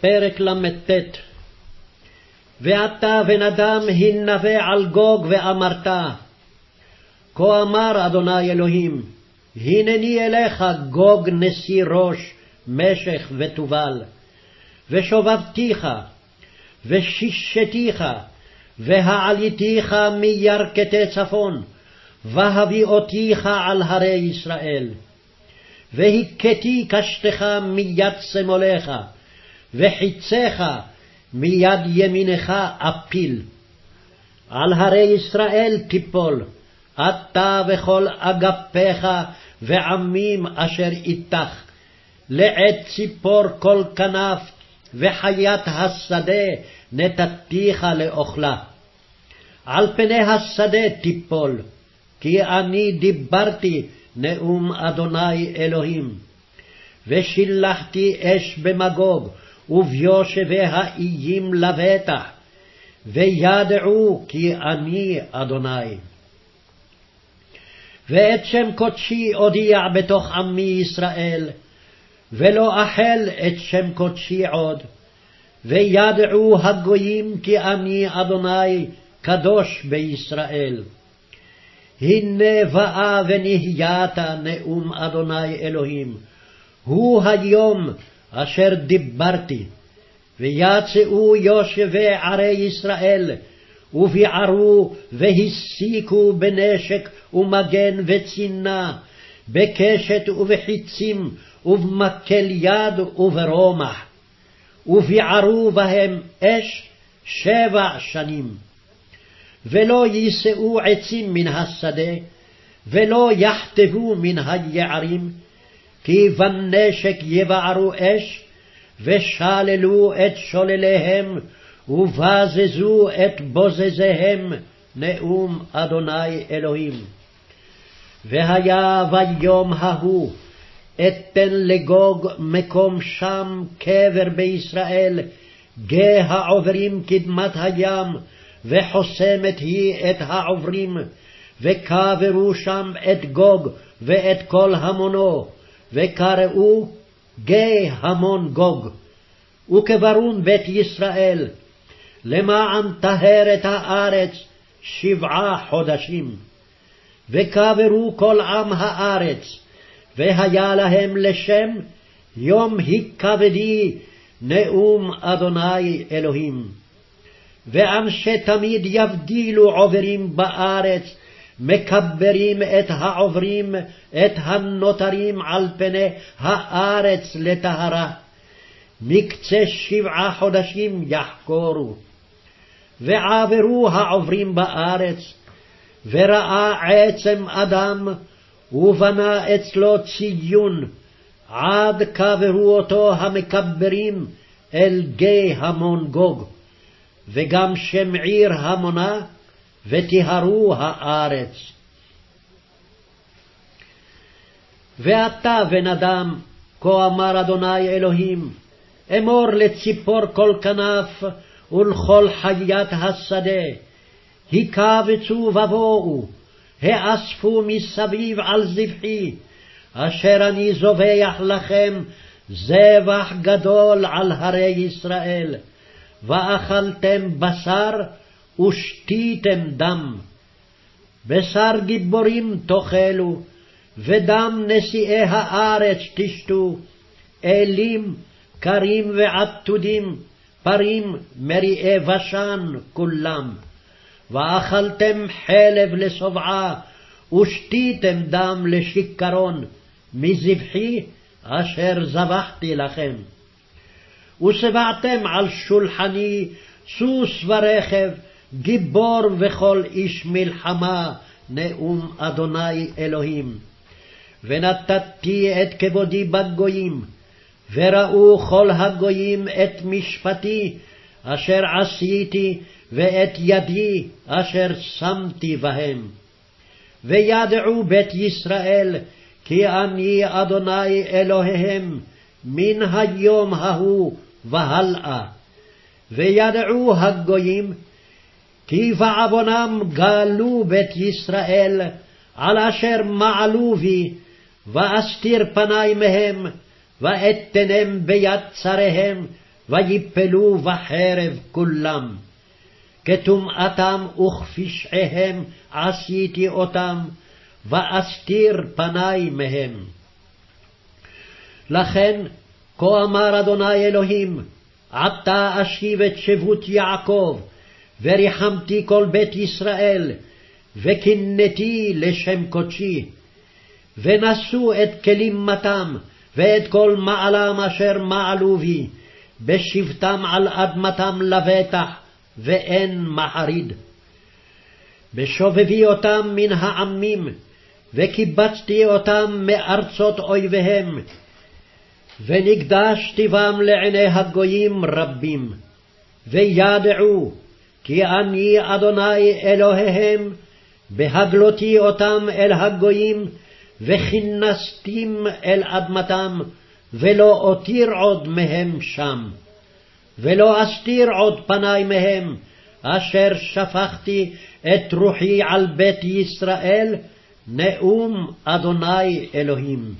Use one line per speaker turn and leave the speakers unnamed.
פרק ל"ט. ואתה בן אדם הנבא על גוג ואמרת כה אמר אדוני אלוהים הנני אליך גוג נשיא ראש משך ותובל ושובבתיך ושישתיך והעליתיך מירכתי צפון והביאותיך על הרי ישראל והכיתי קשתך מיד שמאלך וחיציך מיד ימינך אפיל. על הרי ישראל תיפול, אתה וכל אגפיך ועמים אשר איתך, לעת ציפור כל כנף, וחיית השדה נתתיך לאוכלה. על פני השדה תיפול, כי אני דיברתי נאום אדוני אלוהים. ושילחתי אש במגוג, וביושבי האיים לבטח, וידעו כי אני אדוני. ואת שם קודשי אודיע בתוך עמי ישראל, ולא אחל את שם קודשי עוד. וידעו הגויים כי אני אדוני קדוש בישראל. הנה באה ונהיית נאום אדוני אלוהים, הוא היום אשר דיברתי, ויצאו יושבי ערי ישראל, וביערו והסיקו בנשק ומגן וצינה, בקשת ובחיצים, ובמקל יד וברומח, וביערו בהם אש שבע שנים. ולא יישאו עצים מן השדה, ולא יחטבו מן היערים, כי בנשק יבערו אש, ושללו את שולליהם, ובזזו את בוזזיהם, נאום אדוני אלוהים. והיה ביום ההוא, אתן לגוג מקום שם קבר בישראל, גיא העוברים קדמת הים, וחוסמת היא את העוברים, וקברו שם את גוג ואת כל המונו, וקראו גיא המון גוג. וקברון בית ישראל, למען טהר את הארץ שבעה חודשים. וקברו כל עם הארץ, והיה להם לשם יום הכבדי נאום אדוני אלוהים. ואנשי תמיד יבדילו עוברים בארץ, מקברים את העוברים, את הנותרים על פני הארץ לטהרה. מקצה שבעה חודשים יחקורו. ועברו העוברים בארץ, וראה עצם אדם, ובנה אצלו ציון, עד קברו אותו המקברים אל גיא המון גוג. וגם שם עיר המונה, וטיהרו הארץ. ואתה, בן אדם, כה אמר אדוני אלוהים, אמור לציפור כל כנף ולכל חיית השדה, הקבצו ובואו, האספו מסביב על זבחי, אשר אני זובח לכם זבח גדול על הרי ישראל. ואכלתם בשר ושתיתם דם. בשר גיבורים תאכלו, ודם נשיאי הארץ תשתו, אלים, קרים ועתודים, פרים, מריעי בשן כולם. ואכלתם חלב לשובעה, ושתיתם דם לשיכרון, מזבחי אשר זבחתי לכם. ושבעתם על שולחני סוס ורכב, גיבור וכל איש מלחמה, נאום אדוני אלוהים. ונתתי את כבודי בגויים, וראו כל הגויים את משפטי, אשר עשיתי, ואת ידי, אשר שמתי בהם. וידעו בית ישראל, כי אני אדוני אלוהיהם, מן היום ההוא והלאה. וידעו הגויים, כי בעוונם גלו בית ישראל, על אשר מעלו בי, ואסתיר פני מהם, ואתנם ביד צריהם, ויפלו בחרב כולם. כטומאתם וכפשעיהם עשיתי אותם, ואסתיר פני מהם. לכן, כה אמר אדוני אלוהים, עתה אשיב את שבות יעקב, וריחמתי כל בית ישראל, וקינאתי לשם קודשי. ונשאו את כלימתם, ואת כל מעלם אשר מעלו בי, בשבתם על אדמתם לבטח, ואין מחריד. בשובבי אותם מן העמים, וקיבצתי אותם מארצות אויביהם, ונקדשתי בם לעיני הגויים רבים, וידעו כי אני אדוני אלוהיהם, בהגלותי אותם אל הגויים, וכינסתים אל אדמתם, ולא אותיר עוד מהם שם. ולא אסתיר עוד פני מהם, אשר שפכתי את רוחי על בית ישראל, נאום אדוני אלוהים.